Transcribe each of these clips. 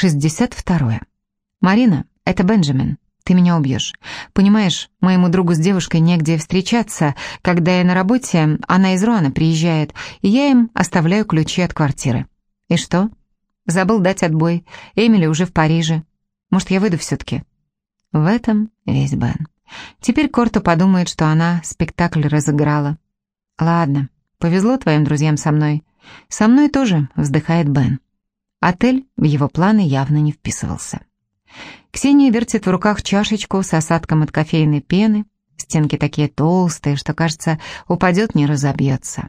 62. «Марина, это Бенджамин. Ты меня убьешь. Понимаешь, моему другу с девушкой негде встречаться. Когда я на работе, она из Руана приезжает, и я им оставляю ключи от квартиры. И что? Забыл дать отбой. Эмили уже в Париже. Может, я выйду все-таки?» В этом весь Бен. Теперь Корто подумает, что она спектакль разыграла. «Ладно, повезло твоим друзьям со мной. Со мной тоже», — вздыхает Бен. Отель в его планы явно не вписывался. Ксения вертит в руках чашечку с осадком от кофейной пены. Стенки такие толстые, что, кажется, упадет, не разобьется.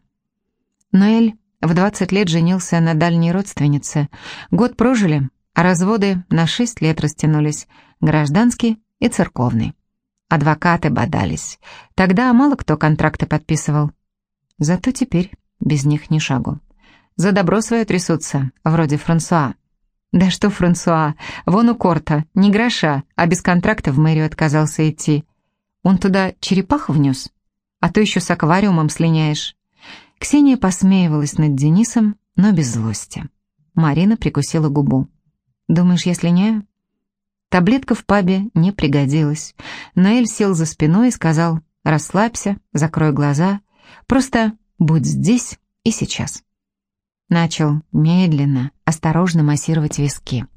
Ноэль в 20 лет женился на дальней родственнице. Год прожили, а разводы на 6 лет растянулись, гражданский и церковный. Адвокаты бодались. Тогда мало кто контракты подписывал. Зато теперь без них ни шагу. За добро свое трясутся, вроде Франсуа. Да что Франсуа, вон у Корта, ни гроша, а без контракта в мэрию отказался идти. Он туда черепаху внес? А то еще с аквариумом слиняешь. Ксения посмеивалась над Денисом, но без злости. Марина прикусила губу. «Думаешь, я слиняю?» Таблетка в пабе не пригодилась. Наэль сел за спиной и сказал «Расслабься, закрой глаза, просто будь здесь и сейчас». Начал медленно, осторожно массировать виски.